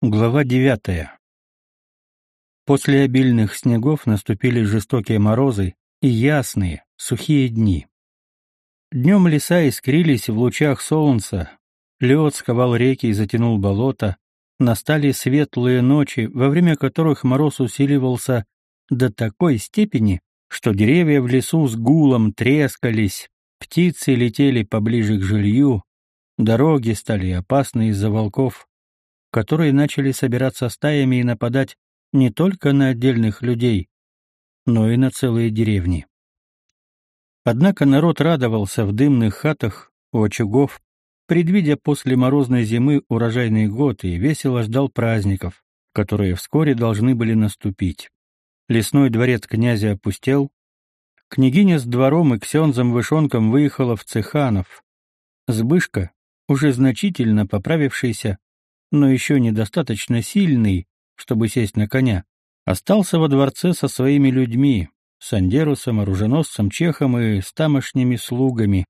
Глава девятая. После обильных снегов наступили жестокие морозы и ясные, сухие дни. Днем леса искрились в лучах солнца, лед сковал реки и затянул болото, настали светлые ночи, во время которых мороз усиливался до такой степени, что деревья в лесу с гулом трескались, птицы летели поближе к жилью, дороги стали опасны из-за волков, которые начали собираться стаями и нападать не только на отдельных людей, но и на целые деревни. Однако народ радовался в дымных хатах у очагов, предвидя после морозной зимы урожайный год и весело ждал праздников, которые вскоре должны были наступить. Лесной дворец князя опустел, княгиня с двором и ксензом-вышонком выехала в Цеханов. Збышка, уже значительно поправившийся, но еще недостаточно сильный, чтобы сесть на коня, остался во дворце со своими людьми, с Андерусом, оруженосцем, чехом и с тамошними слугами,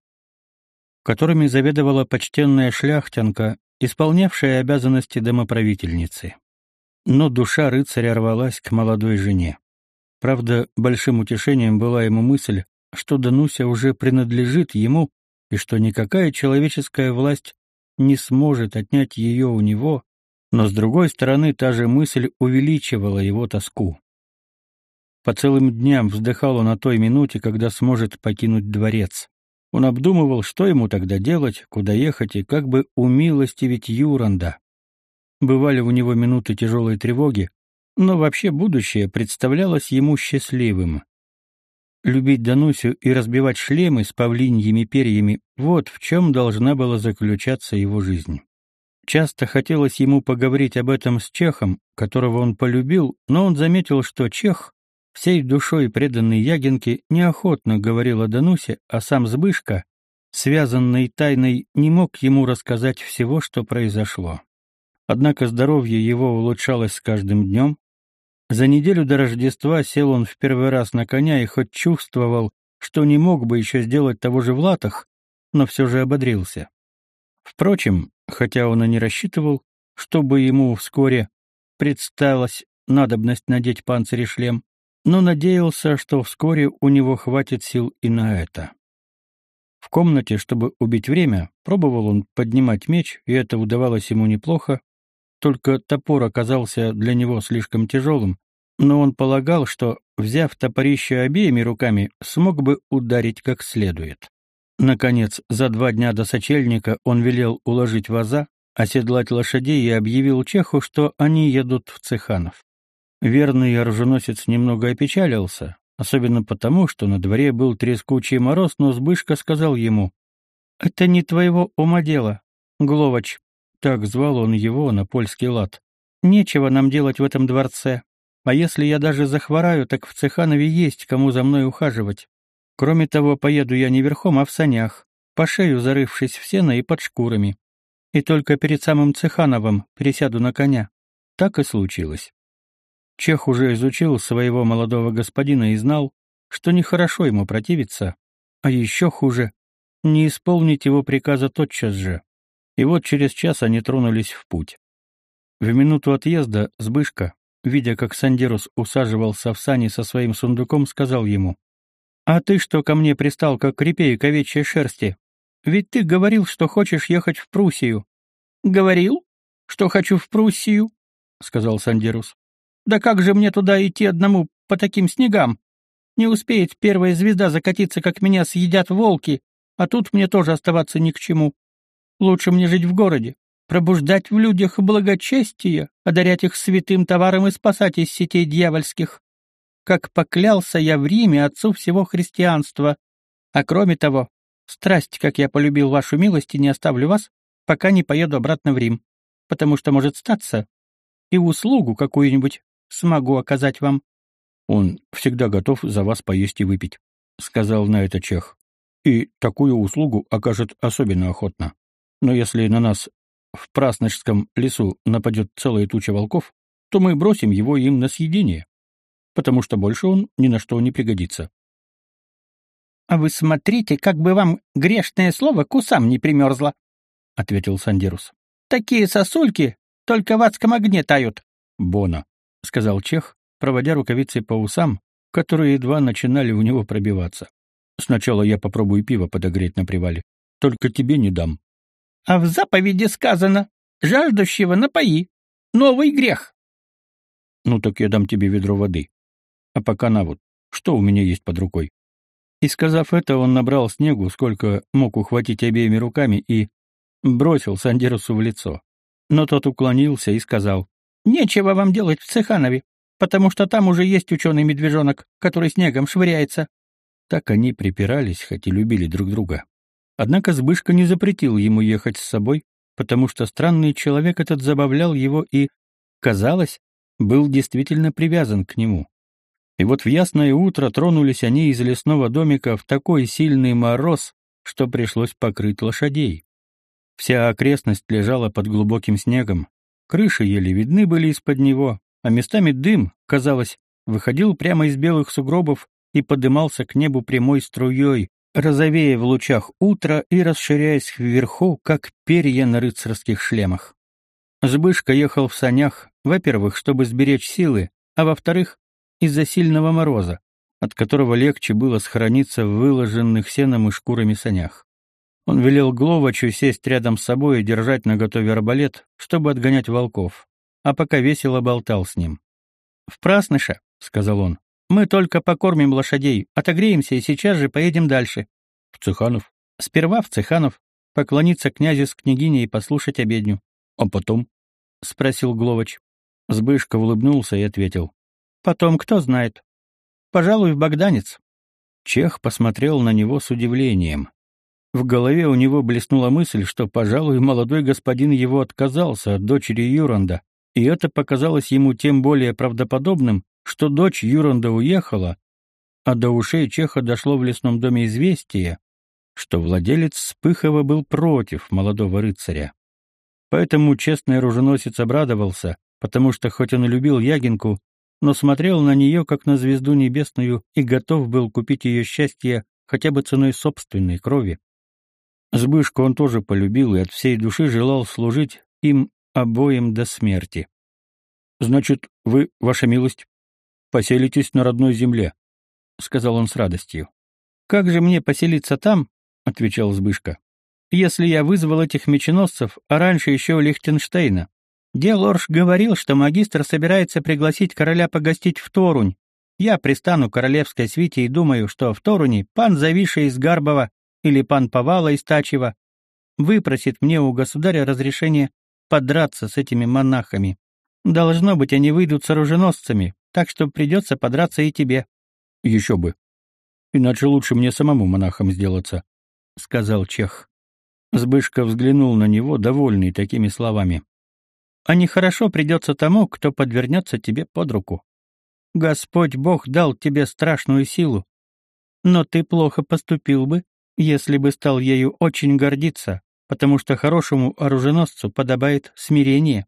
которыми заведовала почтенная шляхтянка, исполнявшая обязанности домоправительницы. Но душа рыцаря рвалась к молодой жене. Правда, большим утешением была ему мысль, что Дануся уже принадлежит ему и что никакая человеческая власть не сможет отнять ее у него, но с другой стороны та же мысль увеличивала его тоску. По целым дням вздыхал он о той минуте, когда сможет покинуть дворец. Он обдумывал, что ему тогда делать, куда ехать и как бы умилостивить Юранда. Бывали у него минуты тяжелой тревоги, но вообще будущее представлялось ему счастливым. Любить Данусю и разбивать шлемы с павлиньими перьями — вот в чем должна была заключаться его жизнь. Часто хотелось ему поговорить об этом с Чехом, которого он полюбил, но он заметил, что Чех, всей душой преданный Ягинке, неохотно говорил о Данусе, а сам Збышка, связанный тайной, не мог ему рассказать всего, что произошло. Однако здоровье его улучшалось с каждым днем, за неделю до Рождества сел он в первый раз на коня и хоть чувствовал, что не мог бы еще сделать того же в латах, но все же ободрился. Впрочем, хотя он и не рассчитывал, чтобы ему вскоре предсталась надобность надеть панцирь и шлем, но надеялся, что вскоре у него хватит сил и на это. В комнате, чтобы убить время, пробовал он поднимать меч, и это удавалось ему неплохо, только топор оказался для него слишком тяжелым, но он полагал, что, взяв топорище обеими руками, смог бы ударить как следует. Наконец, за два дня до сочельника он велел уложить ваза, оседлать лошадей и объявил Чеху, что они едут в Цеханов. Верный оруженосец немного опечалился, особенно потому, что на дворе был трескучий мороз, но Збышка сказал ему, «Это не твоего ума дело, Гловач, так звал он его на польский лад. Нечего нам делать в этом дворце. А если я даже захвораю, так в Цеханове есть кому за мной ухаживать. Кроме того, поеду я не верхом, а в санях, по шею зарывшись в сено и под шкурами. И только перед самым Цехановым пересяду на коня. Так и случилось. Чех уже изучил своего молодого господина и знал, что нехорошо ему противиться, а еще хуже — не исполнить его приказа тотчас же. И вот через час они тронулись в путь. В минуту отъезда Збышко, видя, как Сандерус усаживался в сани со своим сундуком, сказал ему, «А ты что ко мне пристал, как репей овечьей шерсти? Ведь ты говорил, что хочешь ехать в Пруссию». «Говорил, что хочу в Пруссию», — сказал Сандерус. «Да как же мне туда идти одному по таким снегам? Не успеет первая звезда закатиться, как меня съедят волки, а тут мне тоже оставаться ни к чему. Лучше мне жить в городе, пробуждать в людях благочестие, одарять их святым товаром и спасать из сетей дьявольских. Как поклялся я в Риме отцу всего христианства. А кроме того, страсть, как я полюбил вашу милость, и не оставлю вас, пока не поеду обратно в Рим, потому что может статься, и услугу какую-нибудь смогу оказать вам. Он всегда готов за вас поесть и выпить, — сказал на это чех. И такую услугу окажет особенно охотно. Но если на нас в Прасночском лесу нападет целая туча волков, то мы бросим его им на съедение, потому что больше он ни на что не пригодится. — А вы смотрите, как бы вам грешное слово к усам не примерзло, — ответил Сандерус. — Такие сосульки только в адском огне тают. Бона, сказал чех, проводя рукавицей по усам, которые едва начинали у него пробиваться. Сначала я попробую пиво подогреть на привале. Только тебе не дам. А в заповеди сказано: жаждущего напои. Новый грех. Ну так я дам тебе ведро воды. А пока на вот, что у меня есть под рукой. И сказав это, он набрал снегу, сколько мог ухватить обеими руками, и бросил Сандерусу в лицо. Но тот уклонился и сказал, «Нечего вам делать в Цеханове, потому что там уже есть ученый-медвежонок, который снегом швыряется». Так они припирались, хоть и любили друг друга. Однако Збышка не запретил ему ехать с собой, потому что странный человек этот забавлял его и, казалось, был действительно привязан к нему. И вот в ясное утро тронулись они из лесного домика в такой сильный мороз, что пришлось покрыть лошадей. Вся окрестность лежала под глубоким снегом, крыши еле видны были из-под него, а местами дым, казалось, выходил прямо из белых сугробов и подымался к небу прямой струей, розовея в лучах утра и расширяясь вверху, как перья на рыцарских шлемах. Збышка ехал в санях, во-первых, чтобы сберечь силы, а во-вторых, из-за сильного мороза, от которого легче было схорониться в выложенных сеном и шкурами санях. Он велел Гловачу сесть рядом с собой и держать наготове арбалет, чтобы отгонять волков, а пока весело болтал с ним. «В Прасныше», — сказал он, — «мы только покормим лошадей, отогреемся и сейчас же поедем дальше». «В Цеханов?» «Сперва в Цеханов, поклониться князю с княгиней и послушать обедню». «А потом?» — спросил Гловач. Сбышка улыбнулся и ответил. Потом кто знает. Пожалуй, в Богданец. Чех посмотрел на него с удивлением. В голове у него блеснула мысль, что, пожалуй, молодой господин его отказался от дочери Юранда, и это показалось ему тем более правдоподобным, что дочь Юранда уехала, а до ушей Чеха дошло в лесном доме известие, что владелец Спыхова был против молодого рыцаря. Поэтому честный оруженосец обрадовался, потому что хоть он и любил Ягинку, но смотрел на нее как на звезду небесную и готов был купить ее счастье хотя бы ценой собственной крови. Сбышку он тоже полюбил и от всей души желал служить им обоим до смерти. «Значит, вы, ваша милость, поселитесь на родной земле», — сказал он с радостью. «Как же мне поселиться там?» — отвечал Збышка. «Если я вызвал этих меченосцев, а раньше еще Лихтенштейна. Делорж говорил, что магистр собирается пригласить короля погостить в Торунь. Я пристану к королевской свите и думаю, что в Торуне пан Завиша из Гарбова или пан Повала из Тачева выпросит мне у государя разрешение подраться с этими монахами. Должно быть, они выйдут с оруженосцами, так что придется подраться и тебе. — Еще бы. Иначе лучше мне самому монахом сделаться, — сказал Чех. Збышка взглянул на него, довольный такими словами а нехорошо придется тому, кто подвернется тебе под руку. Господь Бог дал тебе страшную силу, но ты плохо поступил бы, если бы стал ею очень гордиться, потому что хорошему оруженосцу подобает смирение.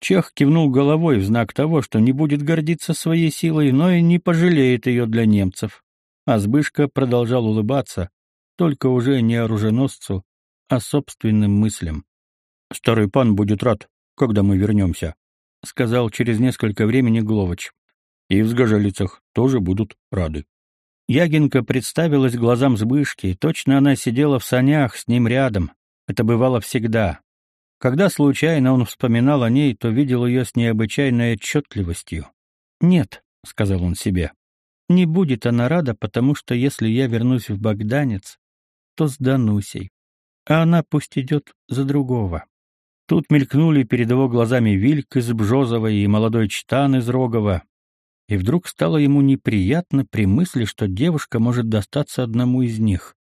Чех кивнул головой в знак того, что не будет гордиться своей силой, но и не пожалеет ее для немцев. А Збышка продолжал улыбаться, только уже не оруженосцу, а собственным мыслям. «Старый пан будет рад, когда мы вернемся», — сказал через несколько времени Гловач. «И в сгожелицах тоже будут рады». Ягинка представилась глазам Збышки, точно она сидела в санях с ним рядом. Это бывало всегда. Когда случайно он вспоминал о ней, то видел ее с необычайной отчетливостью. «Нет», — сказал он себе, — «не будет она рада, потому что если я вернусь в Богданец, то с Данусей, а она пусть идет за другого». Тут мелькнули перед его глазами Вильк из Бжозова и молодой Чтан из Рогова. И вдруг стало ему неприятно при мысли, что девушка может достаться одному из них.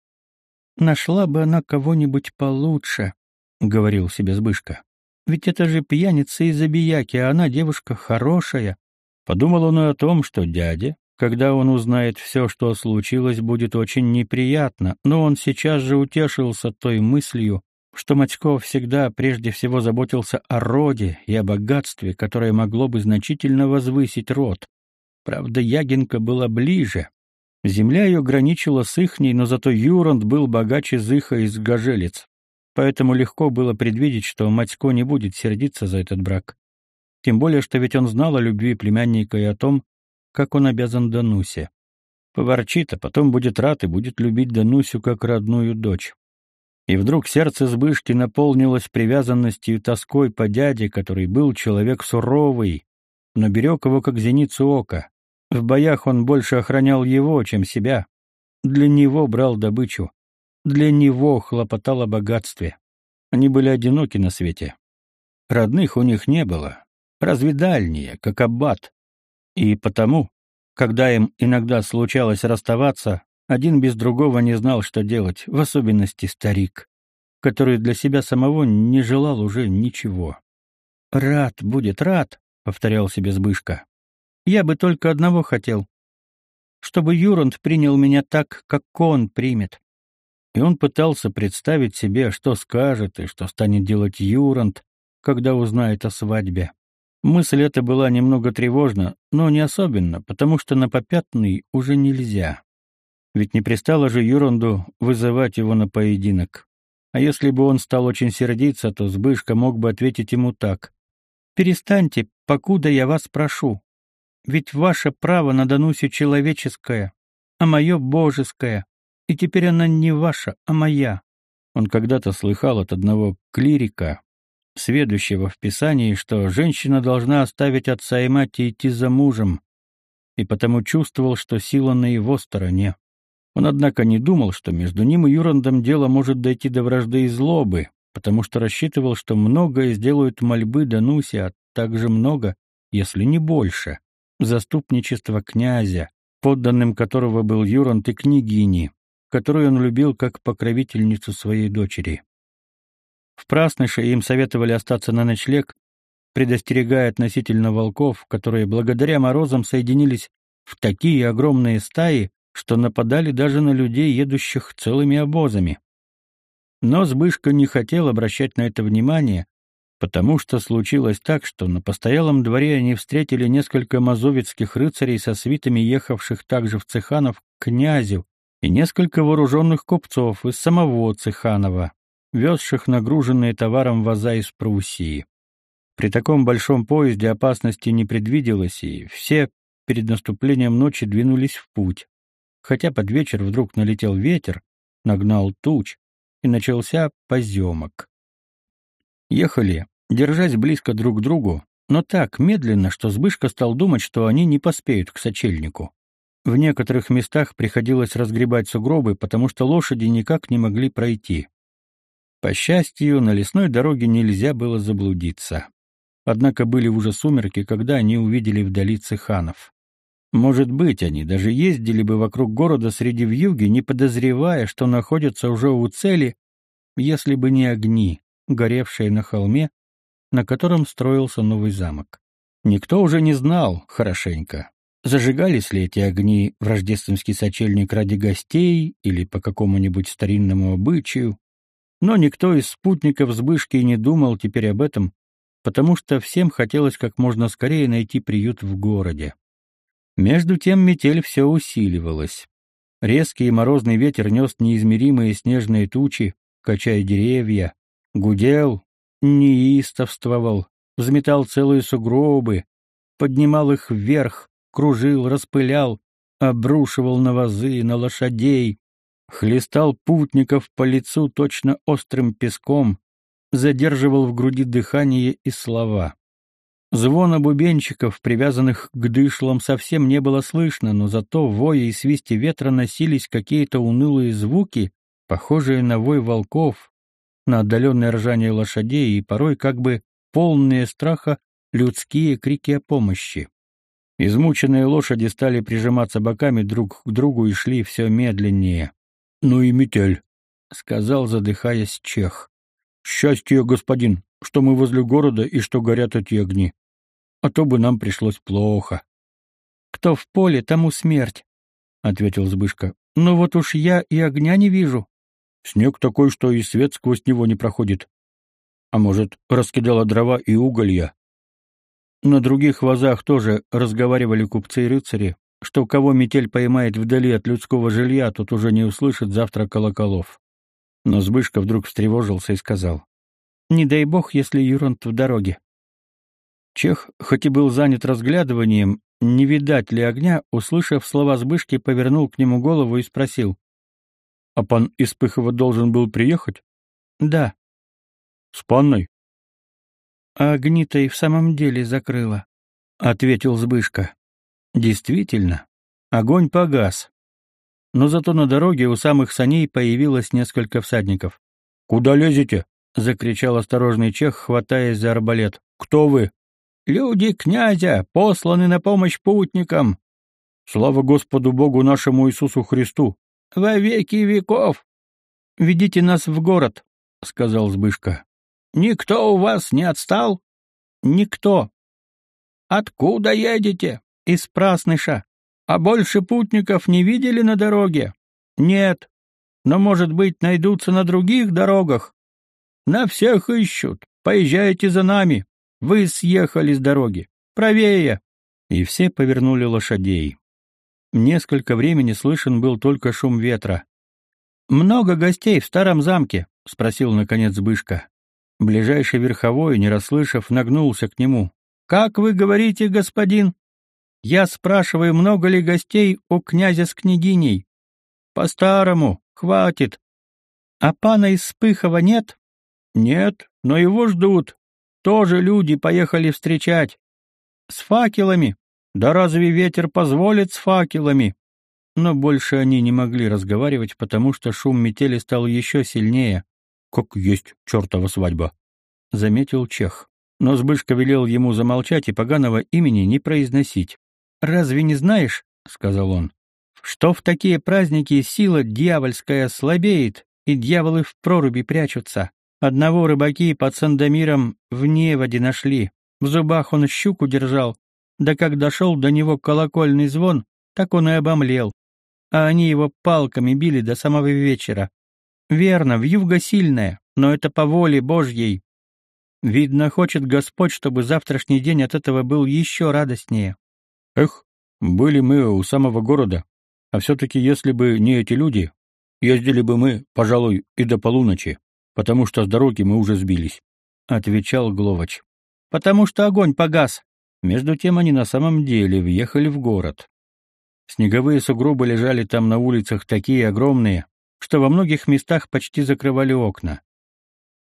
«Нашла бы она кого-нибудь получше», — говорил себе Збышка. «Ведь это же пьяница из Забияки, а она девушка хорошая». Подумал он и о том, что дядя, когда он узнает все, что случилось, будет очень неприятно, но он сейчас же утешился той мыслью, что Матько всегда прежде всего заботился о роде и о богатстве, которое могло бы значительно возвысить род. Правда, Ягинка была ближе. Земля ее граничила с ихней, но зато Юранд был богаче Зыха из Гажелец. Поэтому легко было предвидеть, что Матько не будет сердиться за этот брак. Тем более, что ведь он знал о любви племянника и о том, как он обязан Данусе. Поворчит, а потом будет рад и будет любить Данусю как родную дочь. И вдруг сердце Збышки наполнилось привязанностью и тоской по дяде, который был человек суровый, но берег его как зеницу ока. В боях он больше охранял его, чем себя. Для него брал добычу. Для него хлопотал о богатстве. Они были одиноки на свете. Родных у них не было. Разве дальние, как аббат. И потому, когда им иногда случалось расставаться, один без другого не знал, что делать, в особенности старик, который для себя самого не желал уже ничего. «Рад будет, рад», — повторял себе Збышка. «Я бы только одного хотел, чтобы Юранд принял меня так, как он примет». И он пытался представить себе, что скажет и что станет делать Юранд, когда узнает о свадьбе. Мысль эта была немного тревожна, но не особенно, потому что на попятный уже нельзя. Ведь не пристало же Юранду вызывать его на поединок. А если бы он стал очень сердиться, то Збышка мог бы ответить ему так. «Перестаньте, покуда я вас прошу. Ведь ваше право на Данусе человеческое, а мое божеское, и теперь она не ваша, а моя». Он когда-то слыхал от одного клирика, сведущего в Писании, что женщина должна оставить отца и мать и идти за мужем, и потому чувствовал, что сила на его стороне. Он, однако, не думал, что между ним и Юрандом дело может дойти до вражды и злобы, потому что рассчитывал, что многое сделают мольбы Дануси, а также много, если не больше, заступничества князя, подданным которого был Юранд и княгини, которую он любил как покровительницу своей дочери. В Прасныше им советовали остаться на ночлег, предостерегая относительно волков, которые благодаря морозам соединились в такие огромные стаи, что нападали даже на людей, едущих целыми обозами. Но Збышка не хотел обращать на это внимание, потому что случилось так, что на постоялом дворе они встретили несколько мазовецких рыцарей со свитами, ехавших также в Цеханов к князю, и несколько вооруженных купцов из самого Цеханова, везших нагруженные товаром ваза из Пруссии. При таком большом поезде опасности не предвиделось, и все перед наступлением ночи двинулись в путь хотя под вечер вдруг налетел ветер, нагнал туч, и начался поземок. Ехали, держась близко друг к другу, но так медленно, что Збышка стал думать, что они не поспеют к сочельнику. В некоторых местах приходилось разгребать сугробы, потому что лошади никак не могли пройти. По счастью, на лесной дороге нельзя было заблудиться. Однако были уже сумерки, когда они увидели вдали цеханов. Может быть, они даже ездили бы вокруг города среди вьюги, не подозревая, что находятся уже у цели, если бы не огни, горевшие на холме, на котором строился новый замок. Никто уже не знал хорошенько, зажигались ли эти огни в рождественский сочельник ради гостей или по какому-нибудь старинному обычаю, но никто из спутников Збышки не думал теперь об этом, потому что всем хотелось как можно скорее найти приют в городе. Между тем метель все усиливалась. Резкий и морозный ветер нес неизмеримые снежные тучи, качая деревья, гудел, неистовствовал, взметал целые сугробы, поднимал их вверх, кружил, распылял, обрушивал на вазы, на лошадей, хлестал путников по лицу точно острым песком, задерживал в груди дыхание и слова. Звона бубенчиков, привязанных к дышлам, совсем не было слышно, но зато в вое и свисте ветра носились какие-то унылые звуки, похожие на вой волков, на отдаленное ржание лошадей и порой как бы полные страха людские крики о помощи. Измученные лошади стали прижиматься боками друг к другу и шли все медленнее. — Ну и метель, — сказал, задыхаясь, чех. — Счастье, господин, что мы возле города и что горят эти огни а то бы нам пришлось плохо. Кто в поле, тому смерть, ответил Збышка. Но вот уж я и огня не вижу. Снег такой, что и свет сквозь него не проходит. А может, раскидала дрова и уголья. На других вазах тоже разговаривали купцы и рыцари, что кого метель поймает вдали от людского жилья, тот уже не услышит завтра колоколов. Но Збышка вдруг встревожился и сказал. «Не дай бог, если Юронт в дороге». Чех, хоть и был занят разглядыванием, не видать ли огня, услышав слова Збышки, повернул к нему голову и спросил. «А пан Испыхова должен был приехать?» «Да». «С панной?» «А огни-то и в самом деле закрыла», — ответил Збышка. «Действительно, огонь погас. Но зато на дороге у самых саней появилось несколько всадников. «Куда лезете?» — закричал осторожный чех, хватаясь за арбалет. «Кто вы?» Люди князя посланы на помощь путникам. Слава Господу Богу нашему Иисусу Христу. Во веки веков. Ведите нас в город, сказал Збышка. Никто у вас не отстал? Никто. Откуда едете? Из Прасныша. А больше путников не видели на дороге? Нет. Но, может быть, найдутся на других дорогах? На всех ищут. Поезжайте за нами. Вы съехали с дороги. Правее!» И все повернули лошадей. Несколько времени слышен был только шум ветра. «Много гостей в старом замке?» — спросил, наконец, Бышка. Ближайший верховой, не расслышав, нагнулся к нему. «Как вы говорите, господин?» «Я спрашиваю, много ли гостей у князя с княгиней?» «По-старому, хватит». «А пана из Спыхова нет?» «Нет, но его ждут. Тоже люди поехали встречать. С факелами. Да разве ветер позволит с факелами? Но больше они не могли разговаривать, потому что шум метели стал еще сильнее. Как есть чертова свадьба, заметил Чех. Но Збышка велел ему замолчать и поганого имени не произносить. Разве не знаешь, сказал он, что в такие праздники сила дьявольская слабеет, и дьяволы в проруби прячутся? Одного рыбаки под Сандомиром в неводе нашли. В зубах он щуку держал. Да как дошел до него колокольный звон, так он и обомлел. А они его палками били до самого вечера. Верно, вьюга сильная, но это по воле Божьей. Видно, хочет Господь, чтобы завтрашний день от этого был еще радостнее. Эх, были мы у самого города, а все-таки если бы не эти люди, ездили бы мы, пожалуй, и до полуночи потому что с дороги мы уже сбились», — отвечал Гловач. «Потому что огонь погас». Между тем они на самом деле въехали в город. Снеговые сугробы лежали там на улицах такие огромные, что во многих местах почти закрывали окна.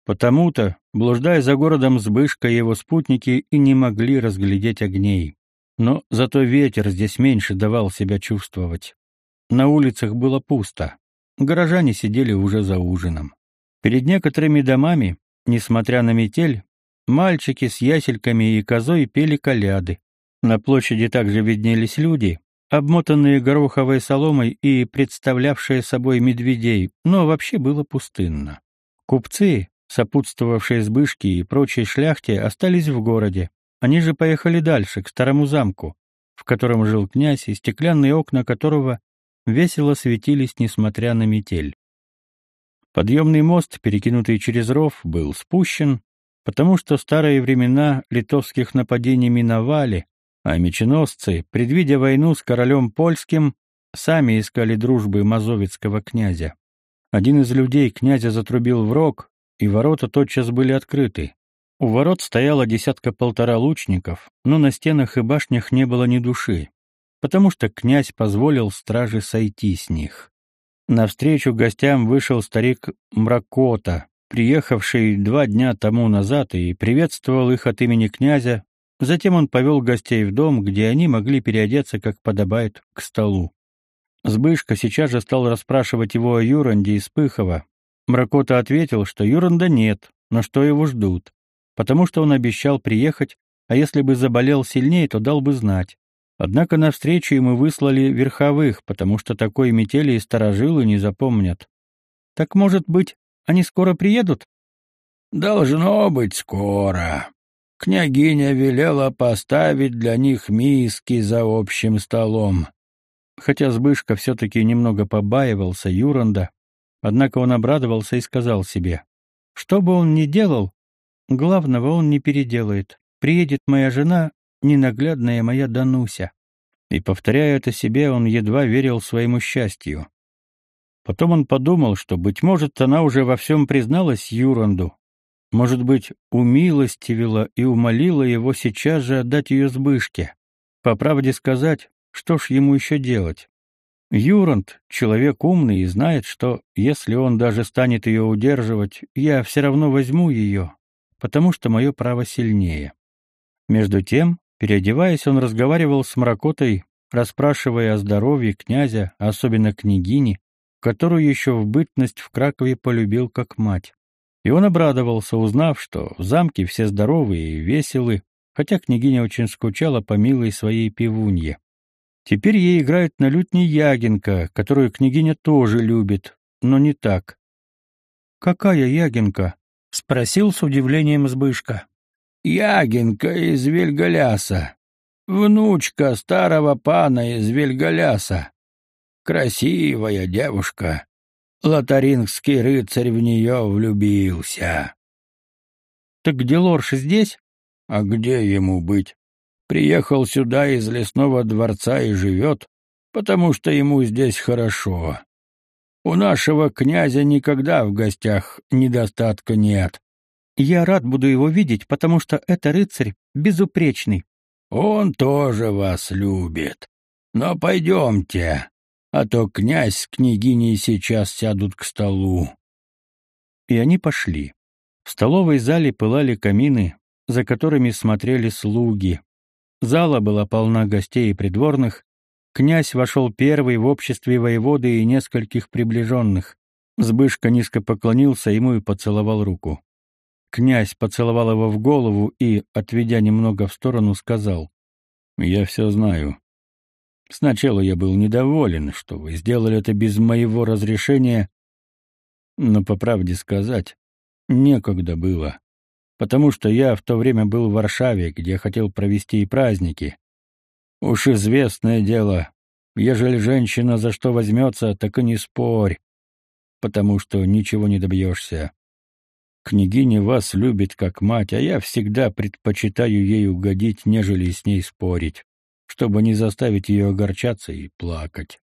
Потому-то, блуждая за городом Збышка и его спутники и не могли разглядеть огней. Но зато ветер здесь меньше давал себя чувствовать. На улицах было пусто. Горожане сидели уже за ужином. Перед некоторыми домами, несмотря на метель, мальчики с ясельками и козой пели коляды. На площади также виднелись люди, обмотанные гороховой соломой и представлявшие собой медведей, но вообще было пустынно. Купцы, сопутствовавшие Збышке и прочей шляхте, остались в городе. Они же поехали дальше, к старому замку, в котором жил князь, и стеклянные окна которого весело светились, несмотря на метель. Подъемный мост, перекинутый через ров, был спущен, потому что старые времена литовских нападений миновали, а меченосцы, предвидя войну с королем польским, сами искали дружбы мазовецкого князя. Один из людей князя затрубил в рог, и ворота тотчас были открыты. У ворот стояло десятка-полтора лучников, но на стенах и башнях не было ни души, потому что князь позволил страже сойти с них. Навстречу гостям вышел старик Мракота, приехавший два дня тому назад и приветствовал их от имени князя. Затем он повел гостей в дом, где они могли переодеться, как подобает, к столу. Сбышка сейчас же стал расспрашивать его о Юранде из Пыхова. Мракота ответил, что Юранда нет, но что его ждут, потому что он обещал приехать, а если бы заболел сильнее, то дал бы знать. Однако навстречу ему выслали верховых, потому что такой метели и сторожилы не запомнят. Так, может быть, они скоро приедут? Должно быть скоро. Княгиня велела поставить для них миски за общим столом. Хотя Збышка все-таки немного побаивался Юранда, однако он обрадовался и сказал себе, что бы он ни делал, главного он не переделает. Приедет моя жена, ненаглядная моя Дануся. И, повторяя это себе, он едва верил своему счастью. Потом он подумал, что, быть может, она уже во всем призналась Юранду. Может быть, умилостивила и умолила его сейчас же отдать ее Збышке. По правде сказать, что ж ему еще делать? Юранд — человек умный и знает, что, если он даже станет ее удерживать, я все равно возьму ее, потому что мое право сильнее. Между тем, переодеваясь, он разговаривал с Мракотой, расспрашивая о здоровье князя, особенно княгини, которую еще в бытность в Кракове полюбил как мать. И он обрадовался, узнав, что в замке все здоровые и веселы, хотя княгиня очень скучала по милой своей пивунье. Теперь ей играет на лютне Ягинка, которую княгиня тоже любит, но не так. «Какая Ягинка?» — спросил с удивлением Збышка. «Ягинка из Вельгаляса, внучка старого пана из Вельгаляса. Красивая девушка. Лотарингский рыцарь в нее влюбился. Так где Лорш здесь? А где ему быть? Приехал сюда из лесного дворца и живет, потому что ему здесь хорошо. У нашего князя никогда в гостях недостатка нет. Я рад буду его видеть, потому что это рыцарь безупречный. Он тоже вас любит. Но пойдемте, а то князь с княгиней сейчас сядут к столу. И они пошли. В столовой зале пылали камины, за которыми смотрели слуги. Зала была полна гостей и придворных. Князь вошел первый в обществе воеводы и нескольких приближенных. Збышка низко поклонился ему и поцеловал руку. Князь поцеловал его в голову и, отведя немного в сторону, сказал, «Я все знаю. Сначала я был недоволен, что вы сделали это без моего разрешения, но, по правде сказать, некогда было, потому что я в то время был в Варшаве, где хотел провести и праздники. Уж известное дело, ежели женщина за что возьмется, так и не спорь, потому что ничего не добьешься. Княгиня вас любит как мать, а я всегда предпочитаю ей угодить, нежели с ней спорить чтобы не заставить ее огорчаться и плакать.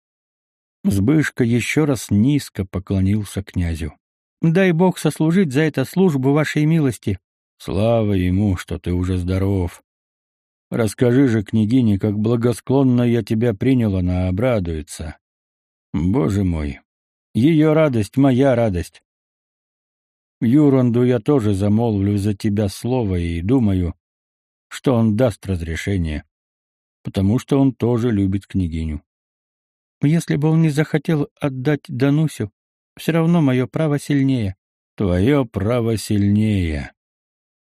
Збышка еще раз низко поклонился князю. «Дай Бог сослужить за это службу вашей милости». «Слава ему, что ты уже здоров. Расскажи же княгине, как благосклонно я тебя принял, она обрадуется. Боже мой, ее радость — моя радость. Юранду я тоже замолвлю за тебя слово и думаю, что он даст разрешение потому что он тоже любит княгиню. Если бы он не захотел отдать Данусю, все равно мое право сильнее. Твое право сильнее.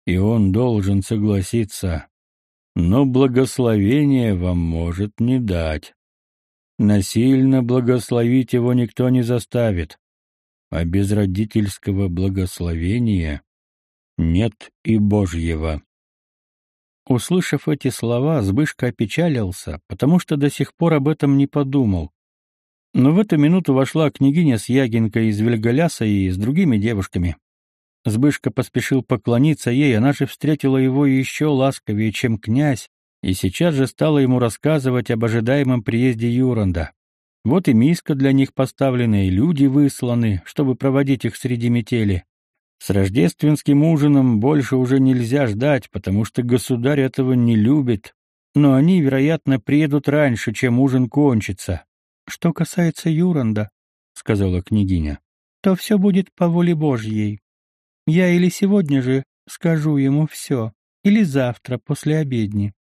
И он должен согласиться. Но благословение вам может не дать. Насильно благословить его никто не заставит. А без родительского благословения нет и Божьего. Услышав эти слова, Збышка опечалился, потому что до сих пор об этом не подумал. Но в эту минуту вошла княгиня с Ягинкой из Вельгаляса и с другими девушками. Збышка поспешил поклониться ей, она же встретила его еще ласковее, чем князь, и сейчас же стала ему рассказывать об ожидаемом приезде Юранда. Вот и миска для них поставлена, и люди высланы, чтобы проводить их среди метели. С рождественским ужином больше уже нельзя ждать, потому что государь этого не любит, но они, вероятно, приедут раньше, чем ужин кончится. Что касается Юранда, сказала княгиня, то все будет по воле Божьей. Я или сегодня же скажу ему все, или завтра после обедни.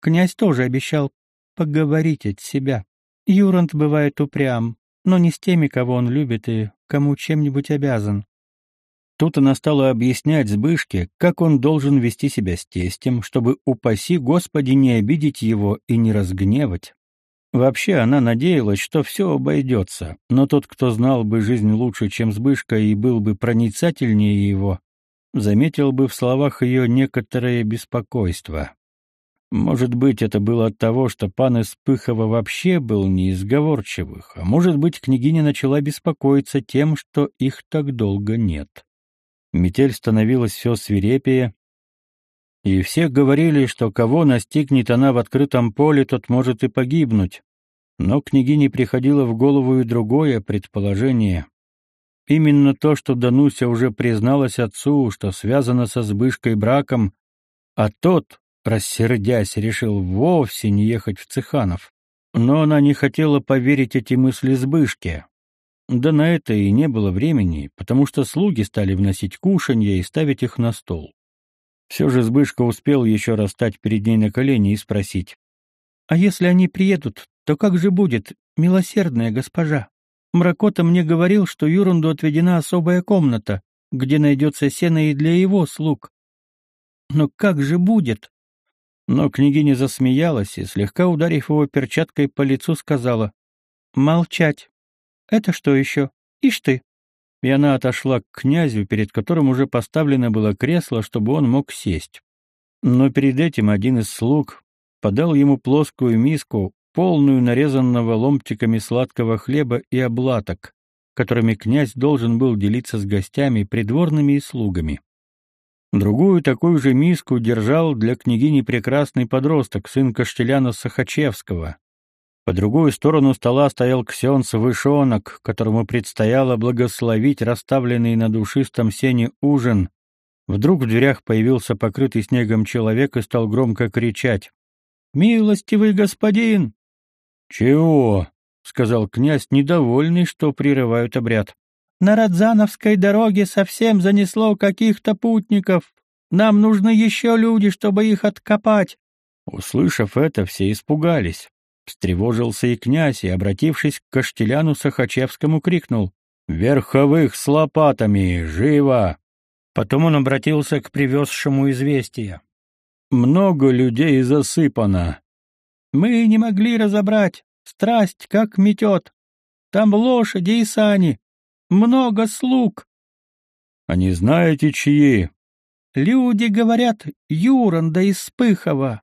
Князь тоже обещал поговорить от себя. Юранд бывает упрям, но не с теми, кого он любит и кому чем-нибудь обязан. Тут она стала объяснять Збышке, как он должен вести себя с тестем, чтобы, упаси Господи, не обидеть его и не разгневать. Вообще она надеялась, что все обойдется, но тот, кто знал бы жизнь лучше, чем Збышка, и был бы проницательнее его, заметил бы в словах ее некоторое беспокойство. Может быть, это было от того, что пан из Пыхова вообще был не из а может быть, княгиня начала беспокоиться тем, что их так долго нет. Метель становилась все свирепее, и все говорили, что кого настигнет она в открытом поле, тот может и погибнуть. Но княгине приходило в голову и другое предположение. Именно то, что Дануся уже призналась отцу, что связано со Сбышкой браком, а тот, рассердясь, решил вовсе не ехать в Цеханов. Но она не хотела поверить эти мысли Сбышке. Да на это и не было времени, потому что слуги стали вносить кушанья и ставить их на стол. Все же Сбышка успел еще раз стать перед ней на колени и спросить. «А если они приедут, то как же будет, милосердная госпожа? Мракота мне говорил, что Юрунду отведена особая комната, где найдется сено и для его слуг. Но как же будет? Но княгиня засмеялась и, слегка ударив его перчаткой по лицу, сказала, «Молчать. Это что еще? Ишь ты!» И она отошла к князю, перед которым уже поставлено было кресло, чтобы он мог сесть. Но перед этим один из слуг подал ему плоскую миску, полную нарезанного ломтиками сладкого хлеба и облаток, которыми князь должен был делиться с гостями, придворными и слугами. Другую такую же миску держал для княгини прекрасный подросток, сын Каштеляна Сахачевского. По другую сторону стола стоял ксенц Вышонок, которому предстояло благословить расставленный на душистом сене ужин. Вдруг в дверях появился покрытый снегом человек и стал громко кричать. «Милостивый господин! «Чего?» — сказал князь, недовольный, что прерывают обряд. «На Радзановской дороге совсем занесло каких-то путников. Нам нужны еще люди, чтобы их откопать». Услышав это, все испугались. Встревожился и князь, и, обратившись к Каштеляну Сахачевскому, крикнул «Верховых с лопатами! Живо!» Потом он обратился к привезшему известия. «Много людей засыпано. Мы не могли разобрать. Страсть как метет. Там лошади и сани. Много слуг. А не знаете, чьи? Люди говорят, Юранда из Пыхова.